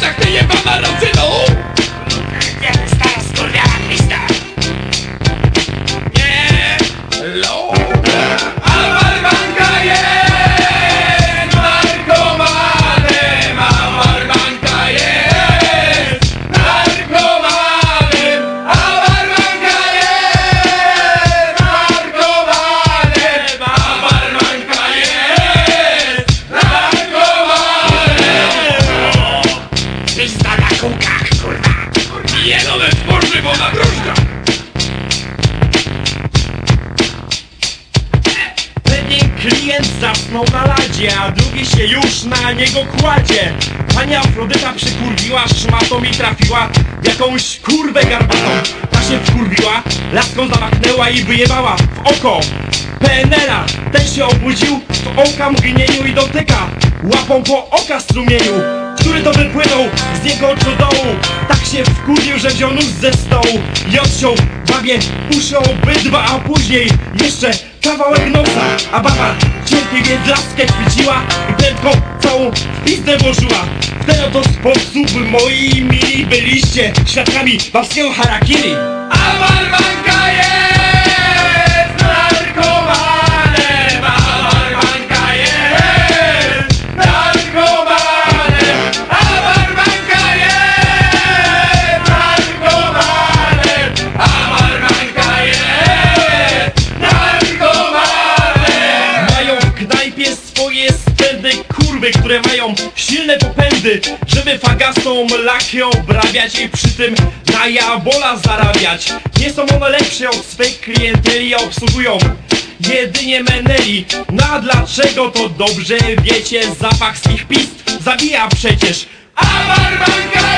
tak ty jebana rodzyną! Bo na drożdża! Pewien klient zasnął na ladzie, a drugi się już na niego kładzie. Pani Afrodyta przykurwiła, szmatą i trafiła jakąś kurwę garbatą. Ta się wkurwiła, laską zamachnęła i wyjebała w oko. PNL-a, ten się obudził w oka mgnieniu i dotyka łapą po oka strumieniu, który to wypłynął z niego do dołu. Tak się wkurwił, że wziął nóż ze stołu i odciął babie uszy obydwa, a później jeszcze kawałek nosa, a baba cierpliwie laskę chwyciła i prędko całą w pizdę włożyła. W ten oto sposób moi mili byliście świadkami babskiego harakiri. A barbanka jest kurwy, które mają silne popędy, żeby fagastą lachę obrabiać i przy tym na jabola zarabiać. Nie są one lepsze od swej klienteli, a obsługują jedynie meneli. No a dlaczego to dobrze wiecie, zapach z ich pist zabija przecież. A barbanka jest narkomanem!